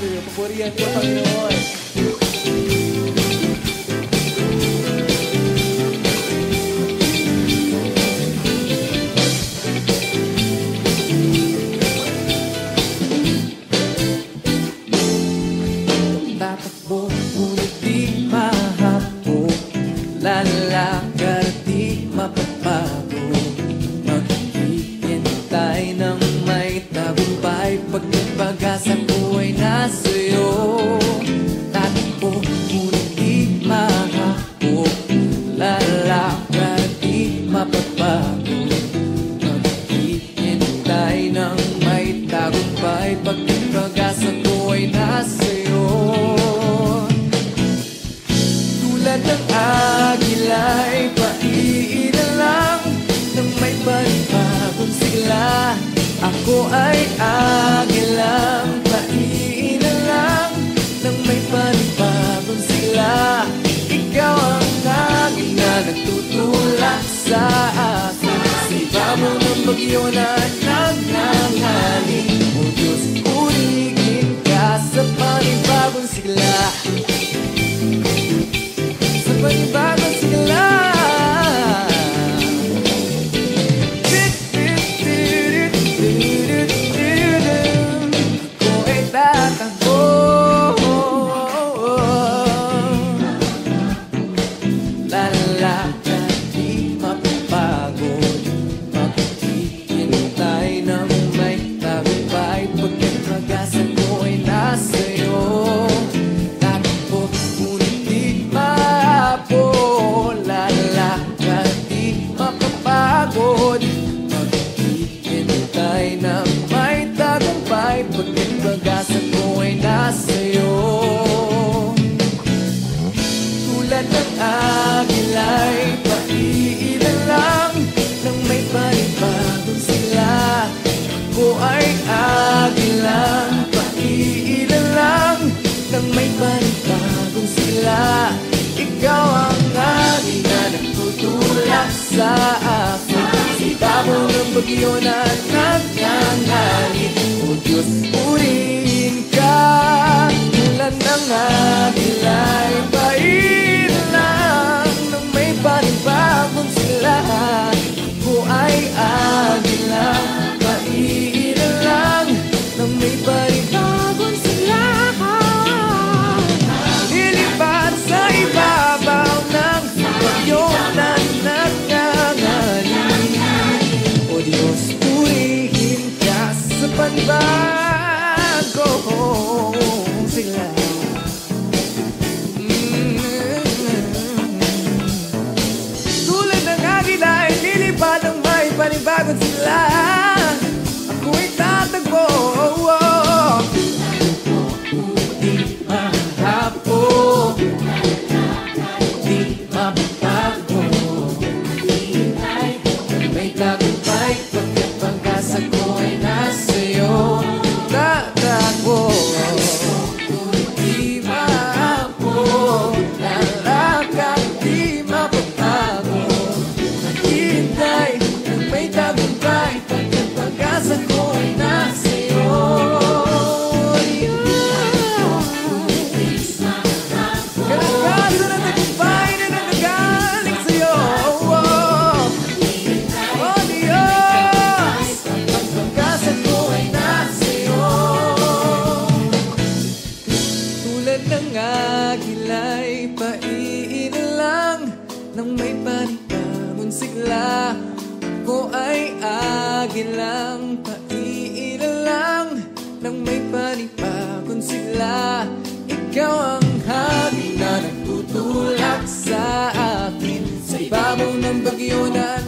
what do you teu caminhão. la la ng may tagumpay Pag ang pag-asa ko ay nasa'yo tulad ng agila'y paiina lang Nang may panibagong sigla. Ako ay agilang paiina lang Nang may panibagong sigla. Ikaw ang agil na nagtutulak sa akin. Sa iba mo ng bagyo na tulad ng agila'y paiina lang Nang may panibagong sila. Ako ay agilang Nang may panibagong sila. Ikaw ang agil na nagtutulak sa akin. Ng bagyo na O Diyos, purihin ka. Tulad ng agila'y panibagong sila. Tulad ng agila ay lilipad ang may panibagong sila. Ako'y tatagbo Di mahapo agila'y paiina lang Nang may panibagong sigla. Ako ay agilang paiina lang Nang may panibagong sigla. Ikaw ang hangin na nagtutulak sa akin. Sa ibabaw ng bagyo na